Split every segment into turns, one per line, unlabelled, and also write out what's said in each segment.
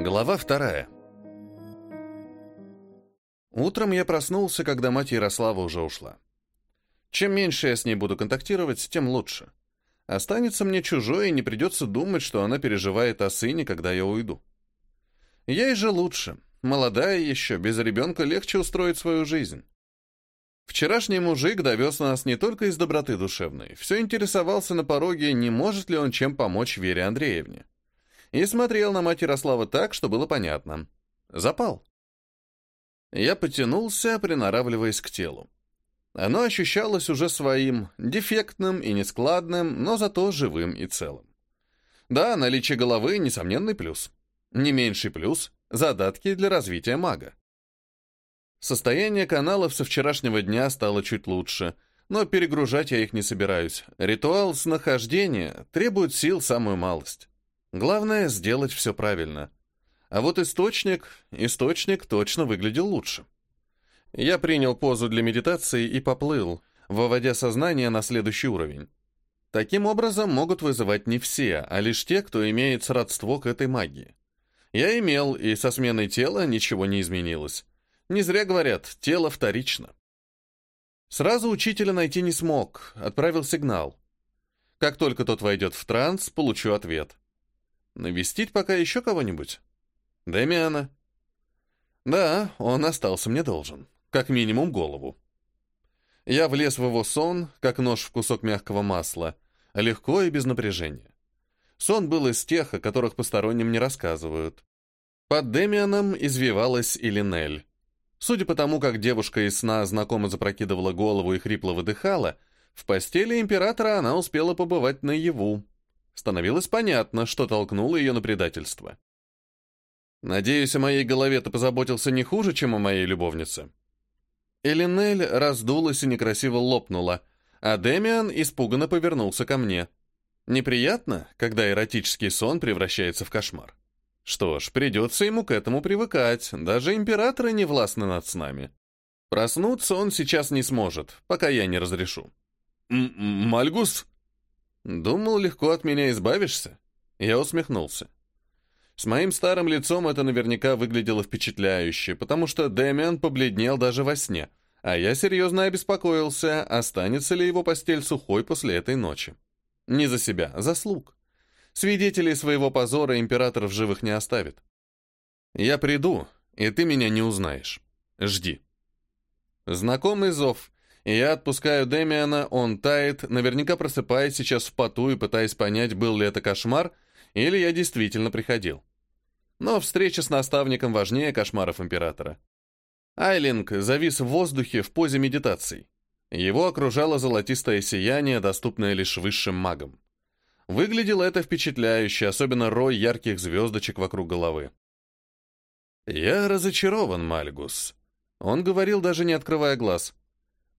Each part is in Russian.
Глава вторая. Утром я проснулся, когда мать Ярослава уже ушла. Чем меньше я с ней буду контактировать, тем лучше. Останется мне чужой, и не придется думать, что она переживает о сыне, когда я уйду. Ей же лучше. Молодая еще, без ребенка легче устроить свою жизнь. Вчерашний мужик довез нас не только из доброты душевной, все интересовался на пороге, не может ли он чем помочь Вере Андреевне и смотрел на мать Ярослава так, что было понятно. Запал. Я потянулся, приноравливаясь к телу. Оно ощущалось уже своим, дефектным и нескладным, но зато живым и целым. Да, наличие головы — несомненный плюс. Не меньший плюс — задатки для развития мага. Состояние каналов со вчерашнего дня стало чуть лучше, но перегружать я их не собираюсь. Ритуал снахождения требует сил самую малость. Главное — сделать все правильно. А вот источник, источник точно выглядел лучше. Я принял позу для медитации и поплыл, выводя сознание на следующий уровень. Таким образом могут вызывать не все, а лишь те, кто имеет сродство к этой магии. Я имел, и со сменой тела ничего не изменилось. Не зря говорят, тело вторично. Сразу учителя найти не смог, отправил сигнал. Как только тот войдет в транс, получу ответ. Навестить пока еще кого-нибудь? Дэмиана? Да, он остался мне должен. Как минимум голову. Я влез в его сон, как нож в кусок мягкого масла, легко и без напряжения. Сон был из тех, о которых посторонним не рассказывают. Под Демианом извивалась Илинель. Судя по тому, как девушка из сна знакомо запрокидывала голову и хрипло выдыхала, в постели императора она успела побывать наяву, Становилось понятно, что толкнуло ее на предательство. Надеюсь, о моей голове ты позаботился не хуже, чем о моей любовнице. Элинель раздулась и некрасиво лопнула, а Демиан испуганно повернулся ко мне. Неприятно, когда эротический сон превращается в кошмар. Что ж, придется ему к этому привыкать, даже императоры не властны над с нами. Проснуться он сейчас не сможет, пока я не разрешу.
М «Мальгус?»
«Думал, легко от меня избавишься?» Я усмехнулся. С моим старым лицом это наверняка выглядело впечатляюще, потому что Дэмиан побледнел даже во сне, а я серьезно обеспокоился, останется ли его постель сухой после этой ночи. Не за себя, а за слуг. Свидетелей своего позора император в живых не оставит. Я приду, и ты меня не узнаешь. Жди. Знакомый зов, я отпускаю Демиана, он тает, наверняка просыпаясь сейчас в поту и пытаясь понять, был ли это кошмар, или я действительно приходил. Но встреча с наставником важнее кошмаров императора. Айлинг завис в воздухе в позе медитации. Его окружало золотистое сияние, доступное лишь высшим магам. Выглядело это впечатляюще, особенно рой ярких звездочек вокруг головы. «Я разочарован, Мальгус», — он говорил, даже не открывая глаз.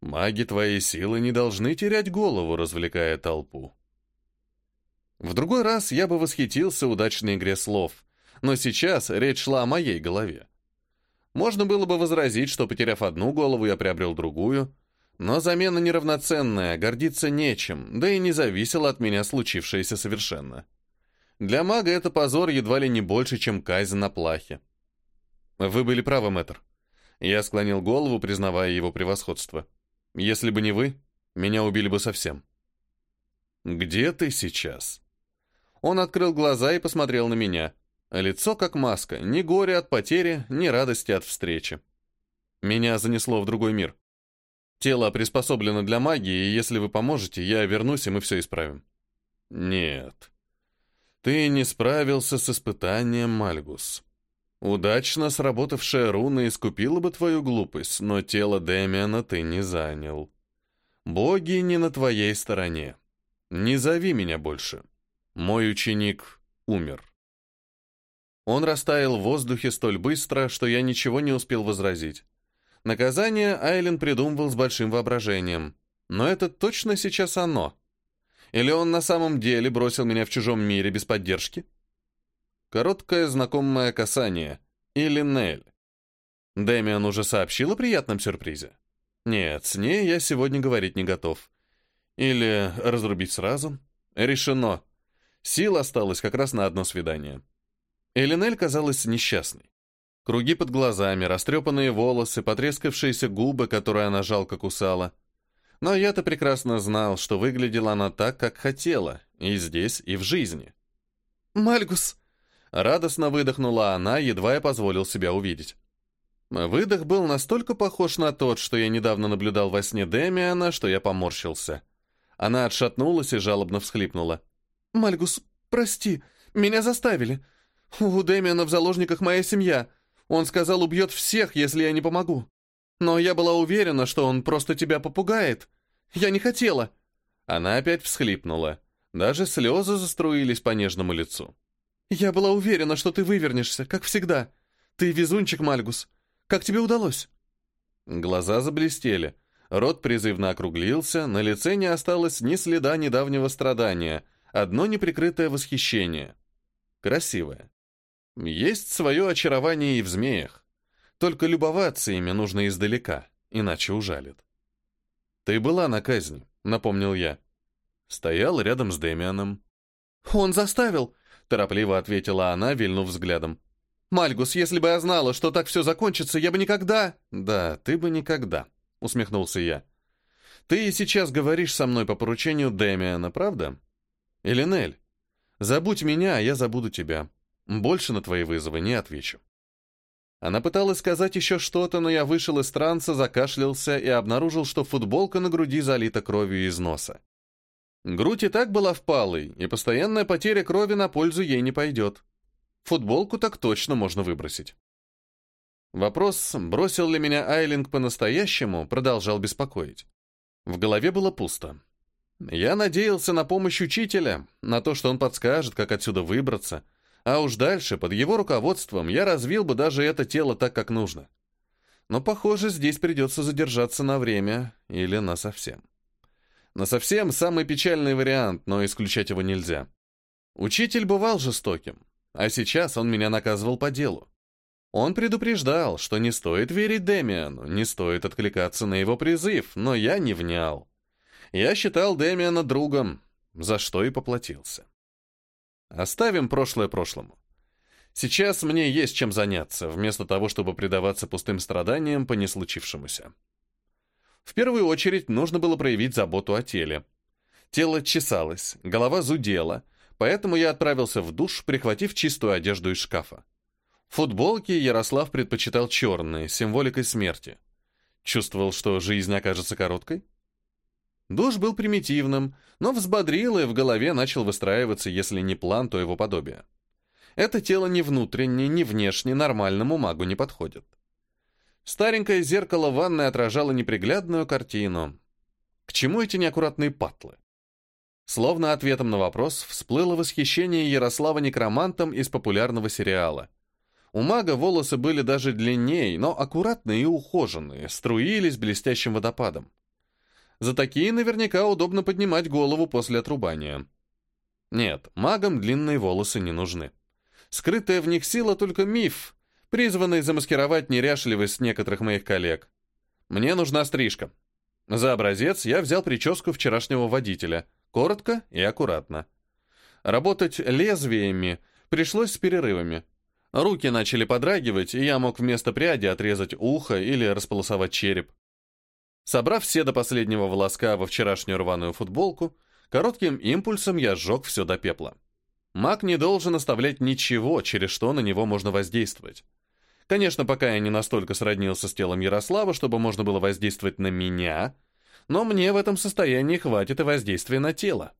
Маги твоей силы не должны терять голову, развлекая толпу. В другой раз я бы восхитился удачной игре слов, но сейчас речь шла о моей голове. Можно было бы возразить, что, потеряв одну голову, я приобрел другую, но замена неравноценная, гордиться нечем, да и не зависело от меня случившееся совершенно. Для мага это позор едва ли не больше, чем казнь на плахе. Вы были правы, мэтр. Я склонил голову, признавая его превосходство. Если бы не вы, меня убили бы совсем. Где ты сейчас? Он открыл глаза и посмотрел на меня. Лицо как маска, ни горя от потери, ни радости от встречи. Меня занесло в другой мир. Тело приспособлено для магии, и если вы поможете, я вернусь, и мы все исправим. Нет. Ты не справился с испытанием, Мальгус. Удачно сработавшая руна искупила бы твою глупость, но тело Дэмиана ты не занял. Боги не на твоей стороне. Не зови меня больше. Мой ученик умер. Он растаял в воздухе столь быстро, что я ничего не успел возразить. Наказание Айлен придумывал с большим воображением. Но это точно сейчас оно. Или он на самом деле бросил меня в чужом мире без поддержки? Короткое знакомое касание. Или Нель. Дэмиан уже сообщил о приятном сюрпризе? Нет, с ней я сегодня говорить не готов. Или разрубить сразу? Решено. Сил осталось как раз на одно свидание. Элинель казалась несчастной. Круги под глазами, растрепанные волосы, потрескавшиеся губы, которые она жалко кусала. Но я-то прекрасно знал, что выглядела она так, как хотела, и здесь, и в жизни.
«Мальгус!»
— радостно выдохнула она, едва я позволил себя увидеть. Выдох был настолько похож на тот, что я недавно наблюдал во сне Демиана, что я поморщился. Она отшатнулась и жалобно всхлипнула.
«Мальгус, прости, меня заставили. У Демиана в заложниках моя семья. Он сказал, убьет всех, если я не помогу. Но я была уверена, что он просто тебя попугает. Я не хотела».
Она опять всхлипнула. Даже слезы заструились по нежному лицу.
«Я была уверена, что ты вывернешься, как всегда. Ты везунчик, Мальгус. Как тебе удалось?»
Глаза заблестели. Рот призывно округлился, на лице не осталось ни следа недавнего страдания, одно неприкрытое восхищение. Красивое. Есть свое очарование и в змеях. Только любоваться ими нужно издалека, иначе ужалит. «Ты была на казни», — напомнил я. Стоял рядом с Демианом.
«Он заставил», — торопливо ответила она, вильнув взглядом. «Мальгус, если бы я знала, что так все закончится, я бы никогда...»
«Да, ты бы никогда», — усмехнулся я. «Ты и сейчас говоришь со мной по поручению Дэмиана, правда? Или Нель? Забудь меня, а я забуду тебя. Больше на твои вызовы не отвечу». Она пыталась сказать еще что-то, но я вышел из транса, закашлялся и обнаружил, что футболка на груди залита кровью из носа. Грудь и так была впалой, и постоянная потеря крови на пользу ей не пойдет. Футболку так точно можно выбросить. Вопрос, бросил ли меня Айлинг по-настоящему, продолжал беспокоить. В голове было пусто. Я надеялся на помощь учителя, на то, что он подскажет, как отсюда выбраться, а уж дальше, под его руководством, я развил бы даже это тело так, как нужно. Но, похоже, здесь придется задержаться на время или на совсем. На совсем самый печальный вариант, но исключать его нельзя. Учитель бывал жестоким, а сейчас он меня наказывал по делу. Он предупреждал, что не стоит верить Демиану, не стоит откликаться на его призыв, но я не внял. Я считал Демиана другом, за что и поплатился. Оставим прошлое прошлому. Сейчас мне есть чем заняться, вместо того, чтобы предаваться пустым страданиям по неслучившемуся. В первую очередь нужно было проявить заботу о теле. Тело чесалось, голова зудела — Поэтому я отправился в душ, прихватив чистую одежду из шкафа. Футболки Ярослав предпочитал черные, символикой смерти. Чувствовал, что жизнь окажется короткой? Душ был примитивным, но взбодрил и в голове начал выстраиваться, если не план, то его подобие. Это тело ни внутренне, ни внешне нормальному магу не подходит. Старенькое зеркало ванной отражало неприглядную картину. К чему эти неаккуратные патлы? Словно ответом на вопрос всплыло восхищение Ярослава некромантом из популярного сериала. У мага волосы были даже длиннее, но аккуратные и ухоженные, струились блестящим водопадом. За такие наверняка удобно поднимать голову после отрубания. Нет, магам длинные волосы не нужны. Скрытая в них сила только миф, призванный замаскировать неряшливость некоторых моих коллег. Мне нужна стрижка. За образец я взял прическу вчерашнего водителя — Коротко и аккуратно. Работать лезвиями пришлось с перерывами. Руки начали подрагивать, и я мог вместо пряди отрезать ухо или располосовать череп. Собрав все до последнего волоска во вчерашнюю рваную футболку, коротким импульсом я сжег все до пепла. Маг не должен оставлять ничего, через что на него можно воздействовать. Конечно, пока я не настолько сроднился с телом Ярослава, чтобы можно было воздействовать на меня — но мне в этом состоянии хватит и воздействия на тело.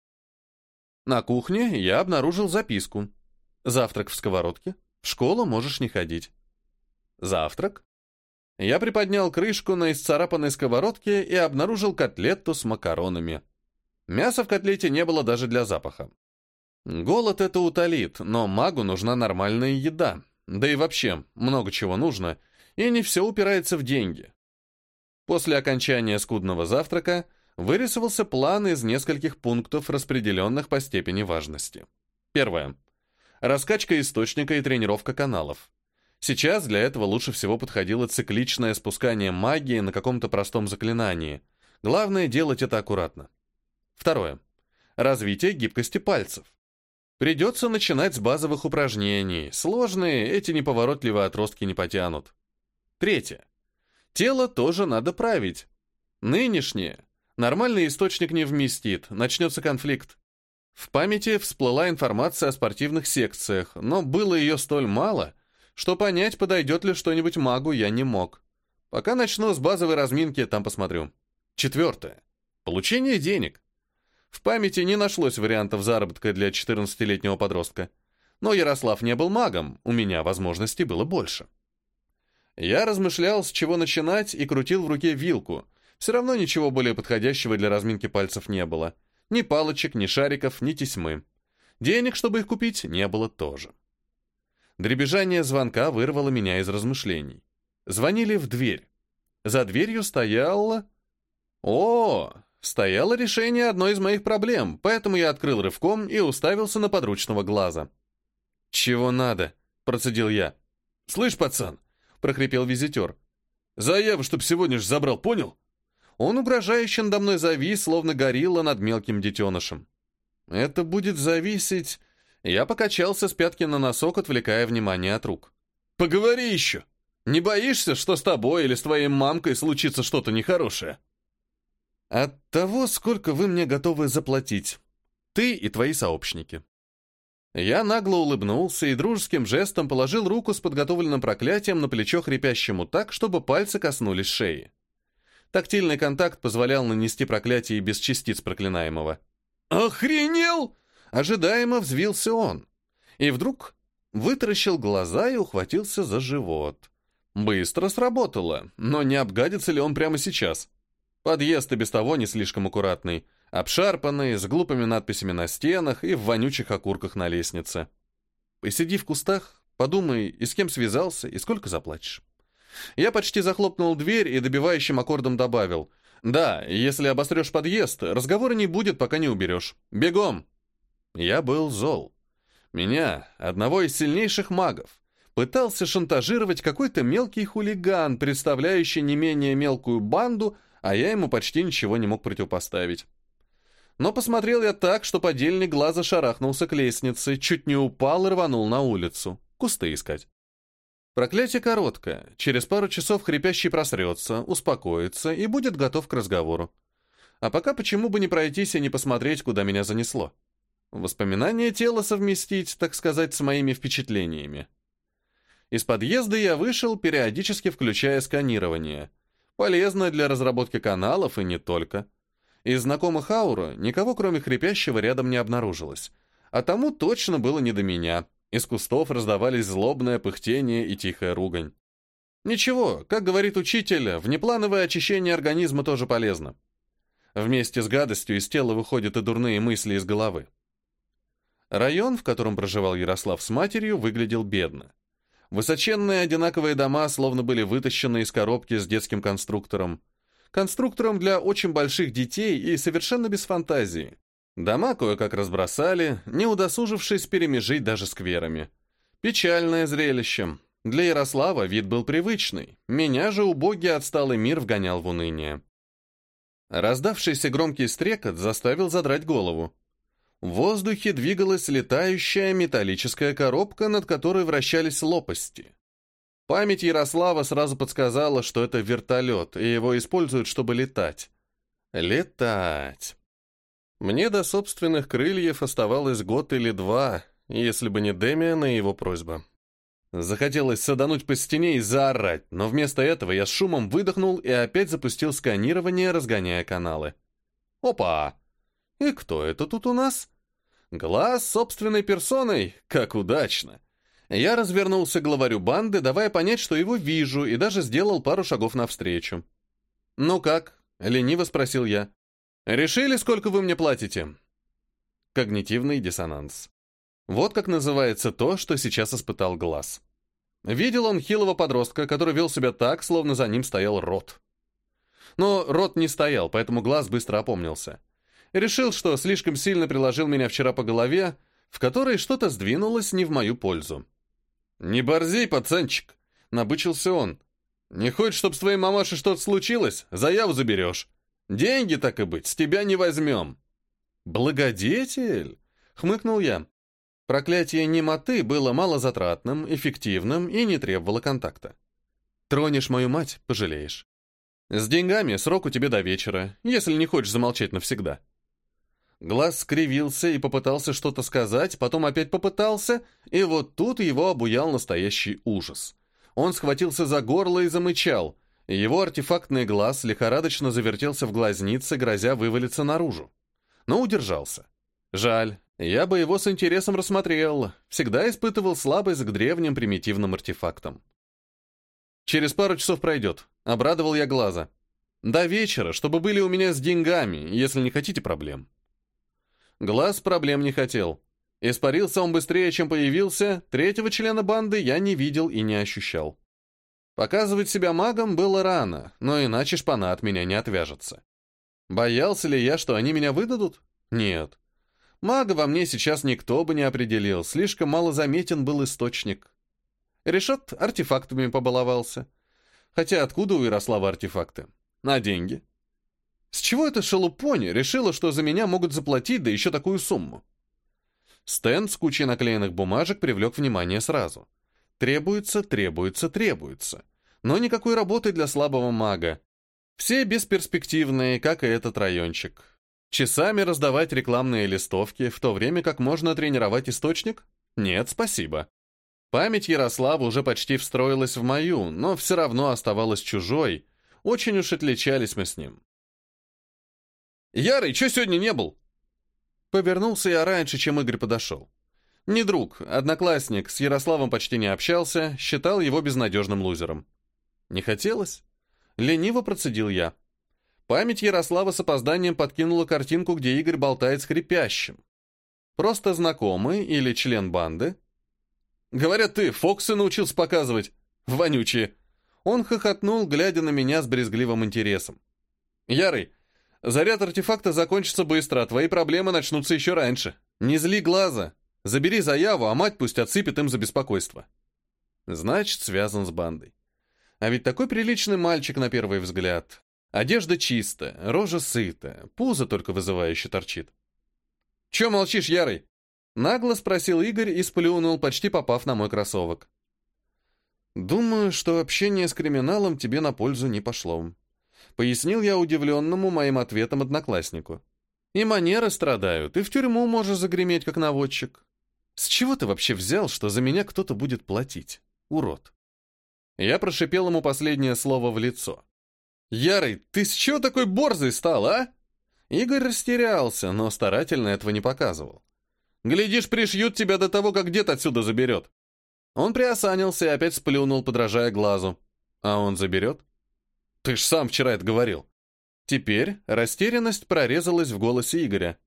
На кухне я обнаружил записку. Завтрак в сковородке. В школу можешь не ходить. Завтрак? Я приподнял крышку на исцарапанной сковородке и обнаружил котлету с макаронами. Мяса в котлете не было даже для запаха. Голод это утолит, но магу нужна нормальная еда. Да и вообще, много чего нужно, и не все упирается в деньги. После окончания скудного завтрака вырисовался план из нескольких пунктов, распределенных по степени важности. Первое. Раскачка источника и тренировка каналов. Сейчас для этого лучше всего подходило цикличное спускание магии на каком-то простом заклинании. Главное делать это аккуратно. Второе. Развитие гибкости пальцев. Придется начинать с базовых упражнений. Сложные эти неповоротливые отростки не потянут. Третье. Тело тоже надо править. Нынешнее. Нормальный источник не вместит, начнется конфликт. В памяти всплыла информация о спортивных секциях, но было ее столь мало, что понять, подойдет ли что-нибудь магу, я не мог. Пока начну с базовой разминки, там посмотрю. Четвертое. Получение денег. В памяти не нашлось вариантов заработка для 14-летнего подростка. Но Ярослав не был магом, у меня возможностей было больше. Я размышлял, с чего начинать, и крутил в руке вилку. Все равно ничего более подходящего для разминки пальцев не было. Ни палочек, ни шариков, ни тесьмы. Денег, чтобы их купить, не было тоже. Дребезжание звонка вырвало меня из размышлений. Звонили в дверь. За дверью стояла... О, стояло решение одной из моих проблем, поэтому я открыл рывком и уставился на подручного глаза. «Чего надо?» — процедил я.
«Слышь, пацан!»
— прохрипел визитер.
«Заяву, чтоб сегодня ж забрал, понял?»
Он угрожающе надо мной завис, словно горилла над мелким детенышем. «Это будет зависеть...» Я покачался с пятки на носок, отвлекая внимание от рук.
«Поговори еще! Не боишься, что с тобой или с твоей мамкой случится что-то нехорошее?»
«От того, сколько вы мне готовы заплатить. Ты и твои сообщники». Я нагло улыбнулся и дружеским жестом положил руку с подготовленным проклятием на плечо хрипящему так, чтобы пальцы коснулись шеи. Тактильный контакт позволял нанести проклятие без частиц проклинаемого.
«Охренел!»
Ожидаемо взвился он. И вдруг вытаращил глаза и ухватился за живот. Быстро сработало, но не обгадится ли он прямо сейчас? Подъезд и без того не слишком аккуратный, обшарпанный, с глупыми надписями на стенах и в вонючих окурках на лестнице. Посиди в кустах, подумай, и с кем связался, и сколько заплатишь. Я почти захлопнул дверь и добивающим аккордом добавил. «Да, если обострешь подъезд, разговора не будет, пока не уберешь. Бегом!» Я был зол. Меня, одного из сильнейших магов, пытался шантажировать какой-то мелкий хулиган, представляющий не менее мелкую банду, а я ему почти ничего не мог противопоставить. Но посмотрел я так, что подельник глаза шарахнулся к лестнице, чуть не упал и рванул на улицу. Кусты искать. Проклятие короткое. Через пару часов хрипящий просрется, успокоится и будет готов к разговору. А пока почему бы не пройтись и не посмотреть, куда меня занесло? Воспоминания тела совместить, так сказать, с моими впечатлениями. Из подъезда я вышел, периодически включая сканирование. Полезно для разработки каналов и не только. Из знакомых аура никого, кроме хрипящего, рядом не обнаружилось. А тому точно было не до меня. Из кустов раздавались злобное пыхтение и тихая ругань. Ничего, как говорит учитель, внеплановое очищение организма тоже полезно. Вместе с гадостью из тела выходят и дурные мысли из головы. Район, в котором проживал Ярослав с матерью, выглядел бедно. Высоченные одинаковые дома словно были вытащены из коробки с детским конструктором. Конструктором для очень больших детей и совершенно без фантазии. Дома кое-как разбросали, не удосужившись перемежить даже скверами. Печальное зрелище. Для Ярослава вид был привычный. Меня же убогий отсталый мир вгонял в уныние. Раздавшийся громкий стрекот заставил задрать голову. В воздухе двигалась летающая металлическая коробка, над которой вращались лопасти. Память Ярослава сразу подсказала, что это вертолет, и его используют, чтобы летать. Летать. Мне до собственных крыльев оставалось год или два, если бы не Демиан и его просьба. Захотелось садануть по стене и заорать, но вместо этого я с шумом выдохнул и опять запустил сканирование, разгоняя каналы. Опа! И кто это тут у нас? Глаз собственной персоной, как удачно. Я развернулся к главарю банды, давая понять, что его вижу, и даже сделал пару шагов навстречу. «Ну как?» — лениво спросил я. «Решили, сколько вы мне платите?» Когнитивный диссонанс. Вот как называется то, что сейчас испытал глаз. Видел он хилого подростка, который вел себя так, словно за ним стоял рот. Но рот не стоял, поэтому глаз быстро опомнился. Решил, что слишком сильно приложил меня вчера по голове, в которой что-то сдвинулось не в мою пользу. «Не борзей, пацанчик!» — набычился он. «Не хочешь, чтоб с твоей мамашей что-то случилось? Заяву заберешь. Деньги, так и быть, с тебя не возьмем». «Благодетель?» — хмыкнул я. Проклятие немоты было малозатратным, эффективным и не требовало контакта. Тронешь мою мать — пожалеешь. С деньгами срок у тебя до вечера, если не хочешь замолчать навсегда. Глаз скривился и попытался что-то сказать, потом опять попытался, и вот тут его обуял настоящий ужас. Он схватился за горло и замычал. Его артефактный глаз лихорадочно завертелся в глазнице, грозя вывалиться наружу. Но удержался. Жаль, я бы его с интересом рассмотрел, всегда испытывал слабость к древним примитивным артефактам. Через пару часов пройдет, обрадовал я глаза. До вечера, чтобы были у меня с деньгами, если не хотите проблем. Глаз проблем не хотел. Испарился он быстрее, чем появился, третьего члена банды я не видел и не ощущал. Показывать себя магом было рано, но иначе шпана от меня не отвяжется. Боялся ли я, что они меня выдадут? Нет. Мага во мне сейчас никто бы не определил, слишком мало заметен был источник. Решет артефактами побаловался. Хотя откуда у Ярослава артефакты? На деньги. С чего эта шелупони решила, что за меня могут заплатить, да еще такую сумму? Стенд с кучей наклеенных бумажек привлек внимание сразу. Требуется, требуется, требуется. Но никакой работы для слабого мага. Все бесперспективные, как и этот райончик. Часами раздавать рекламные листовки, в то время как можно тренировать источник? Нет, спасибо. Память Ярослава уже почти встроилась в мою, но все равно оставалась чужой. Очень уж отличались мы с ним. «Ярый, что сегодня не был?» Повернулся я раньше, чем Игорь подошел. Не друг, одноклассник, с Ярославом почти не общался, считал его безнадежным лузером. Не хотелось? Лениво процедил я. Память Ярослава с опозданием подкинула картинку, где Игорь болтает с хрипящим. Просто знакомый или член банды? Говорят, ты Фоксы научился показывать. Вонючие. Он хохотнул, глядя на меня с брезгливым интересом. Ярый, Заряд артефакта закончится быстро, а твои проблемы начнутся еще раньше. Не зли глаза. Забери заяву, а мать пусть отсыпет им за беспокойство. Значит, связан с бандой. А ведь такой приличный мальчик на первый взгляд. Одежда чистая, рожа сытая, пузо только вызывающе торчит. «Че молчишь, Ярый?» Нагло спросил Игорь и сплюнул, почти попав на мой кроссовок. «Думаю, что общение с криминалом тебе на пользу не пошло», Пояснил я удивленному моим ответом однокласснику. И манеры страдают, и в тюрьму можешь загреметь, как наводчик. С чего ты вообще взял, что за меня кто-то будет платить? Урод. Я прошипел ему последнее слово в лицо. «Ярый, ты с чего такой борзый стал, а?» Игорь растерялся, но старательно этого не показывал. «Глядишь, пришьют тебя до того, как дед отсюда заберет». Он приосанился и опять сплюнул, подражая глазу. «А он заберет?» Ты ж сам вчера это говорил. Теперь растерянность прорезалась в голосе Игоря.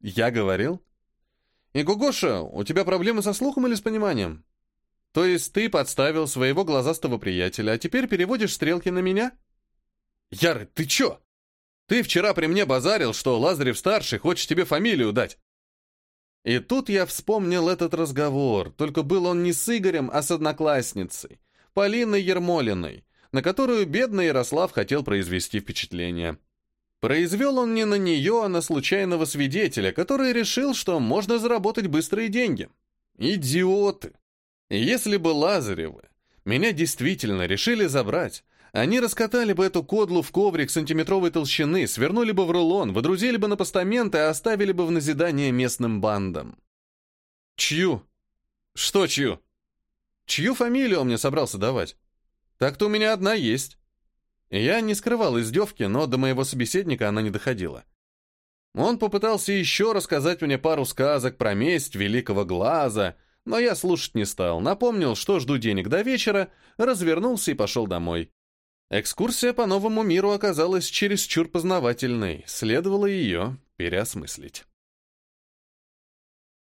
Я говорил? И Гугоша, у тебя проблемы со слухом или с пониманием? То есть ты подставил своего глазастого приятеля, а теперь переводишь стрелки на меня? Яры, ты чё? Ты вчера при мне базарил, что Лазарев-старший хочет тебе фамилию дать. И тут я вспомнил этот разговор, только был он не с Игорем, а с одноклассницей, Полиной Ермолиной, на которую бедный Ярослав хотел произвести впечатление. Произвел он не на нее, а на случайного свидетеля, который решил, что можно заработать быстрые деньги. Идиоты! Если бы Лазаревы меня действительно решили забрать, они раскатали бы эту кодлу в коврик сантиметровой толщины, свернули бы в рулон, водрузили бы на постаменты и оставили бы в назидание местным бандам. Чью? Что чью? Чью фамилию он мне собрался давать? Так-то у меня одна есть. Я не скрывал издевки, но до моего собеседника она не доходила. Он попытался еще рассказать мне пару сказок про месть великого глаза, но я слушать не стал, напомнил, что жду денег до вечера, развернулся и пошел домой. Экскурсия по новому миру оказалась чересчур познавательной, следовало ее переосмыслить.